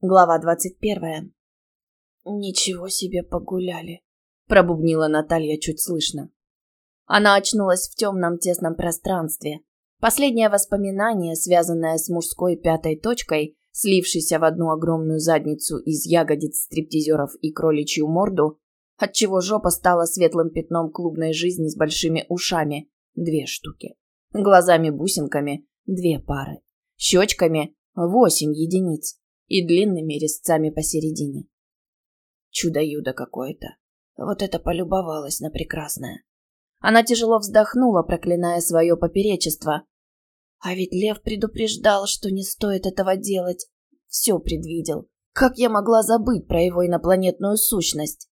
Глава двадцать первая. «Ничего себе погуляли», — пробубнила Наталья чуть слышно. Она очнулась в темном тесном пространстве. Последнее воспоминание, связанное с мужской пятой точкой, слившейся в одну огромную задницу из ягодиц стриптизеров и кроличью морду, отчего жопа стала светлым пятном клубной жизни с большими ушами, две штуки, глазами-бусинками, две пары, щечками, восемь единиц и длинными резцами посередине. Чудо-юдо какое-то. Вот это полюбовалась на прекрасное. Она тяжело вздохнула, проклиная свое поперечество. А ведь Лев предупреждал, что не стоит этого делать. Все предвидел. Как я могла забыть про его инопланетную сущность?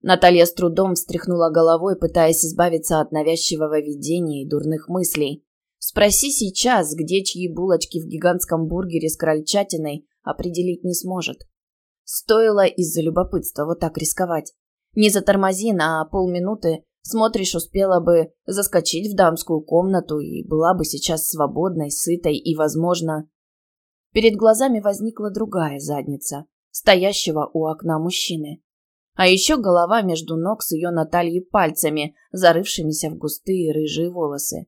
Наталья с трудом встряхнула головой, пытаясь избавиться от навязчивого видения и дурных мыслей. Спроси сейчас, где чьи булочки в гигантском бургере с крольчатиной, определить не сможет. Стоило из-за любопытства вот так рисковать. Не затормози на полминуты, смотришь, успела бы заскочить в дамскую комнату и была бы сейчас свободной, сытой и, возможно... Перед глазами возникла другая задница, стоящего у окна мужчины. А еще голова между ног с ее Натальей пальцами, зарывшимися в густые рыжие волосы.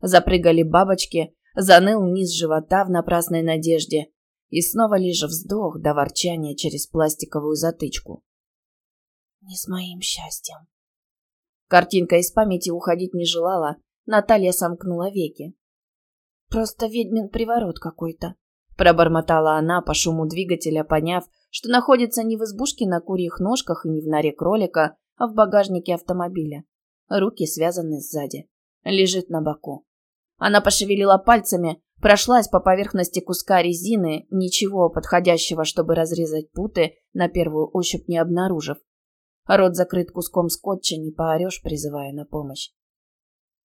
Запрыгали бабочки, заныл низ живота в напрасной надежде, и снова лишь вздох до ворчания через пластиковую затычку. «Не с моим счастьем». Картинка из памяти уходить не желала, Наталья сомкнула веки. «Просто ведьмин приворот какой-то», — пробормотала она по шуму двигателя, поняв, что находится не в избушке на курьих ножках и не в норе кролика, а в багажнике автомобиля. Руки связаны сзади. Лежит на боку. Она пошевелила пальцами, Прошлась по поверхности куска резины, ничего подходящего, чтобы разрезать путы, на первую ощупь не обнаружив. Рот закрыт куском скотча, не поорешь, призывая на помощь.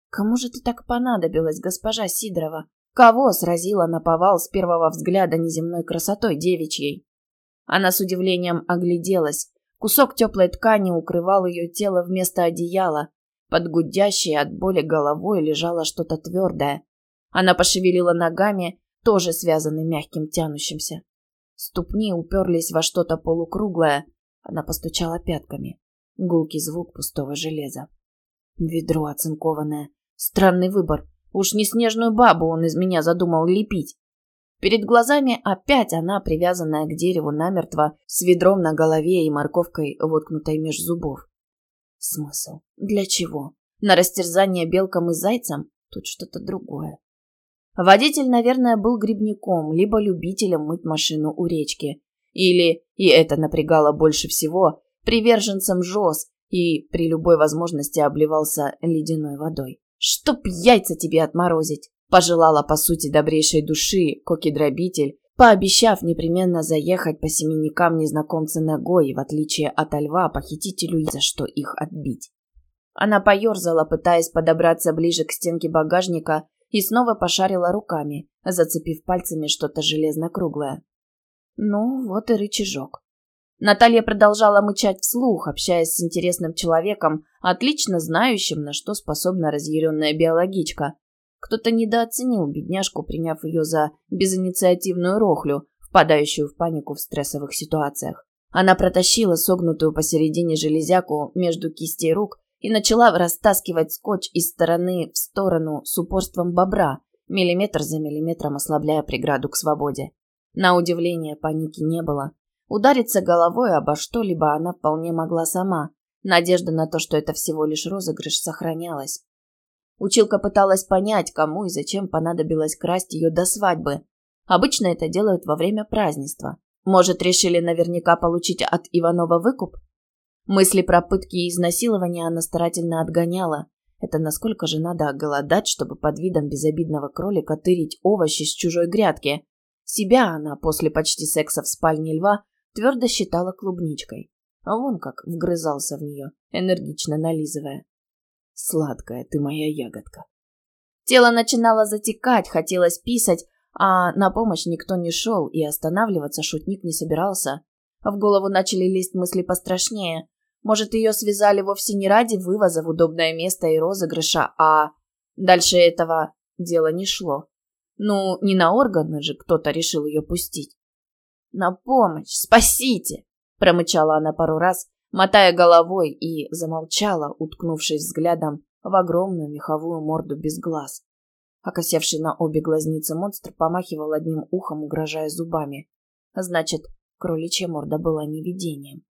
«Кому же ты так понадобилась, госпожа Сидорова? Кого сразила на повал с первого взгляда неземной красотой девичьей?» Она с удивлением огляделась. Кусок теплой ткани укрывал ее тело вместо одеяла. Под гудящей от боли головой лежало что-то твердое, она пошевелила ногами, тоже связанный мягким тянущимся. Ступни уперлись во что-то полукруглое. Она постучала пятками. Гулкий звук пустого железа. Ведро оцинкованное. Странный выбор. Уж не снежную бабу он из меня задумал лепить. Перед глазами опять она, привязанная к дереву намертво, с ведром на голове и морковкой, воткнутой меж зубов. Смысл? Для чего? На растерзание белкам и зайцам? Тут что-то другое. Водитель, наверное, был грибником, либо любителем мыть машину у речки. Или, и это напрягало больше всего, приверженцем ЖОС и при любой возможности обливался ледяной водой. «Чтоб яйца тебе отморозить!» Пожелала, по сути, добрейшей души коки-дробитель, пообещав непременно заехать по семенникам незнакомца ногой, в отличие от льва, похитителю за что их отбить. Она поерзала, пытаясь подобраться ближе к стенке багажника, и снова пошарила руками, зацепив пальцами что-то железно-круглое. Ну, вот и рычажок. Наталья продолжала мычать вслух, общаясь с интересным человеком, отлично знающим, на что способна разъяренная биологичка. Кто-то недооценил бедняжку, приняв ее за безинициативную рохлю, впадающую в панику в стрессовых ситуациях. Она протащила согнутую посередине железяку между кистей рук и начала растаскивать скотч из стороны в сторону с упорством бобра, миллиметр за миллиметром ослабляя преграду к свободе. На удивление паники не было. Удариться головой обо что-либо она вполне могла сама. Надежда на то, что это всего лишь розыгрыш, сохранялась. Училка пыталась понять, кому и зачем понадобилось красть ее до свадьбы. Обычно это делают во время празднества. Может, решили наверняка получить от Иванова выкуп? Мысли про пытки и изнасилования она старательно отгоняла. Это насколько же надо оголодать, чтобы под видом безобидного кролика тырить овощи с чужой грядки. Себя она после почти секса в спальне льва твердо считала клубничкой. А вон как вгрызался в нее, энергично нализывая. «Сладкая ты моя ягодка». Тело начинало затекать, хотелось писать, а на помощь никто не шел, и останавливаться шутник не собирался. В голову начали лезть мысли пострашнее. Может, ее связали вовсе не ради вывоза в удобное место и розыгрыша, а... Дальше этого дело не шло. Ну, не на органы же кто-то решил ее пустить. На помощь! Спасите!» Промычала она пару раз, мотая головой, и замолчала, уткнувшись взглядом в огромную меховую морду без глаз. Окосевший на обе глазницы монстр помахивал одним ухом, угрожая зубами. Значит, кроличья морда была невидением.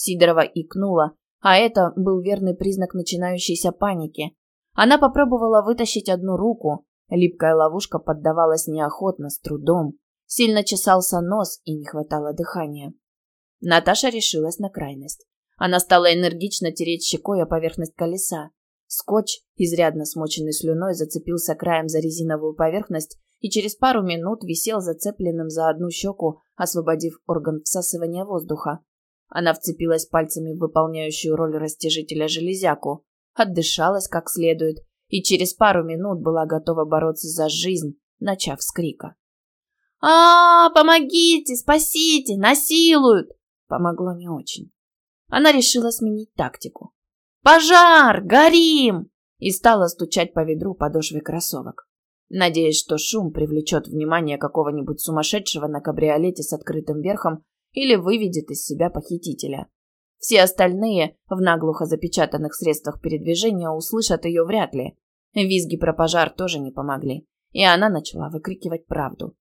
Сидорова икнула, а это был верный признак начинающейся паники. Она попробовала вытащить одну руку, липкая ловушка поддавалась неохотно, с трудом. Сильно чесался нос и не хватало дыхания. Наташа решилась на крайность. Она стала энергично тереть щекой о поверхность колеса. Скотч, изрядно смоченный слюной, зацепился краем за резиновую поверхность и через пару минут висел зацепленным за одну щеку, освободив орган всасывания воздуха. Она вцепилась пальцами в выполняющую роль растяжителя железяку, отдышалась как следует и через пару минут была готова бороться за жизнь, начав с крика. а, -а, -а Помогите! Спасите! Насилуют!» Помогло не очень. Она решила сменить тактику. «Пожар! Горим!» и стала стучать по ведру подошвой кроссовок. Надеясь, что шум привлечет внимание какого-нибудь сумасшедшего на кабриолете с открытым верхом или выведет из себя похитителя. Все остальные в наглухо запечатанных средствах передвижения услышат ее вряд ли. Визги про пожар тоже не помогли, и она начала выкрикивать правду.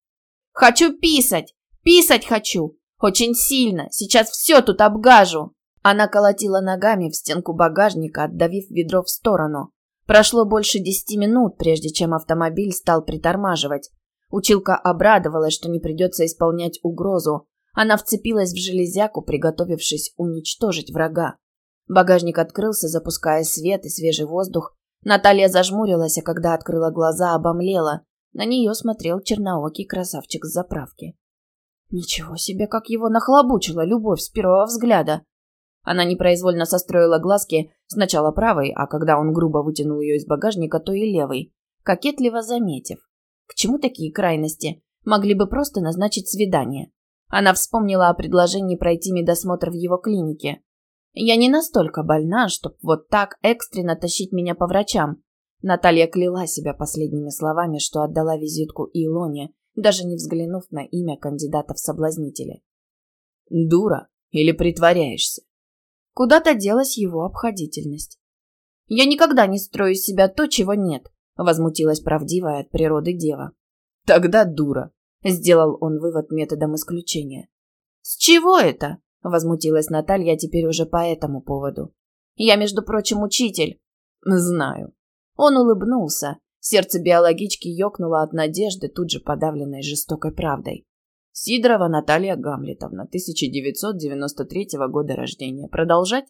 «Хочу писать! Писать хочу! Очень сильно! Сейчас все тут обгажу!» Она колотила ногами в стенку багажника, отдавив ведро в сторону. Прошло больше десяти минут, прежде чем автомобиль стал притормаживать. Училка обрадовалась, что не придется исполнять угрозу, она вцепилась в железяку, приготовившись уничтожить врага. Багажник открылся, запуская свет и свежий воздух. Наталья зажмурилась, а когда открыла глаза, обомлела. На нее смотрел черноокий красавчик с заправки. Ничего себе, как его нахлобучила любовь с первого взгляда. Она непроизвольно состроила глазки сначала правой, а когда он грубо вытянул ее из багажника, то и левой, кокетливо заметив. К чему такие крайности? Могли бы просто назначить свидание. Она вспомнила о предложении пройти медосмотр в его клинике. «Я не настолько больна, чтобы вот так экстренно тащить меня по врачам». Наталья кляла себя последними словами, что отдала визитку Илоне, даже не взглянув на имя кандидата в соблазнители. «Дура или притворяешься?» Куда-то делась его обходительность. «Я никогда не строю себя то, чего нет», — возмутилась правдивая от природы дева. «Тогда дура», Сделал он вывод методом исключения. «С чего это?» – возмутилась Наталья теперь уже по этому поводу. «Я, между прочим, учитель». «Знаю». Он улыбнулся. Сердце биологички ёкнуло от надежды, тут же подавленной жестокой правдой. Сидорова Наталья Гамлетовна, 1993 года рождения. Продолжать?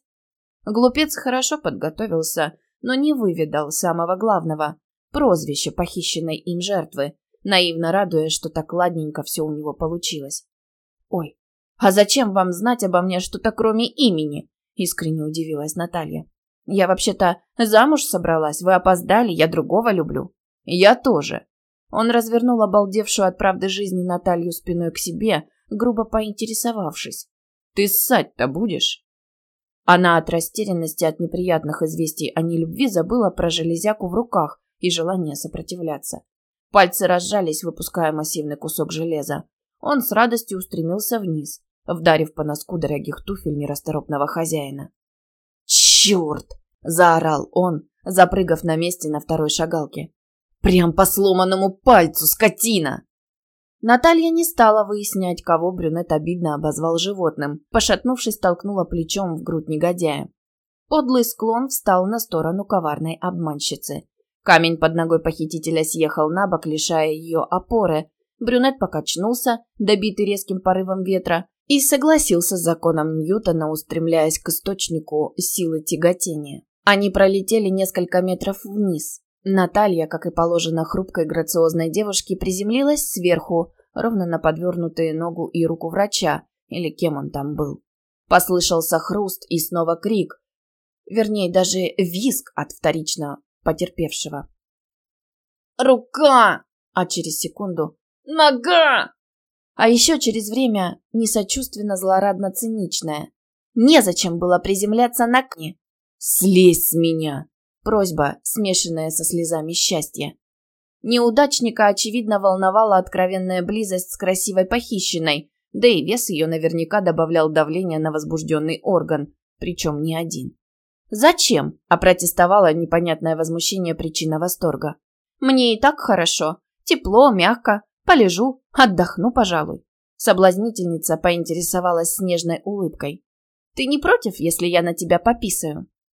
Глупец хорошо подготовился, но не выведал самого главного – прозвища похищенной им жертвы, наивно радуясь, что так ладненько все у него получилось. «Ой, а зачем вам знать обо мне что-то кроме имени?» – искренне удивилась Наталья. «Я вообще-то замуж собралась, вы опоздали, я другого люблю». «Я тоже». Он развернул обалдевшую от правды жизни Наталью спиной к себе, грубо поинтересовавшись. «Ты ссать-то будешь?» Она от растерянности от неприятных известий о нелюбви забыла про железяку в руках и желание сопротивляться. Пальцы разжались, выпуская массивный кусок железа. Он с радостью устремился вниз, вдарив по носку дорогих туфель нерасторопного хозяина. «Черт!» – заорал он, запрыгав на месте на второй шагалке. «Прям по сломанному пальцу, скотина!» Наталья не стала выяснять, кого брюнет обидно обозвал животным, пошатнувшись, толкнула плечом в грудь негодяя. Подлый склон встал на сторону коварной обманщицы. Камень под ногой похитителя съехал на бок, лишая ее опоры. Брюнет покачнулся, добитый резким порывом ветра, и согласился с законом Ньютона, устремляясь к источнику силы тяготения. Они пролетели несколько метров вниз. Наталья, как и положено хрупкой грациозной девушке, приземлилась сверху, ровно на подвернутые ногу и руку врача, или кем он там был. Послышался хруст и снова крик. Вернее, даже визг от вторично потерпевшего. «Рука!» А через секунду «Нога!» А еще через время несочувственно злорадно-циничное. Незачем было приземляться на кне. «Слезь с меня!» Просьба, смешанная со слезами счастья. Неудачника, очевидно, волновала откровенная близость с красивой похищенной, Да и вес ее наверняка добавлял давление на возбужденный орган, причем не один. «Зачем?» – опротестовала непонятное возмущение причина восторга. «Мне и так хорошо. Тепло, мягко. Полежу, отдохну, пожалуй». Соблазнительница поинтересовалась с нежной улыбкой. «Ты не против, если я на тебя пописаю?»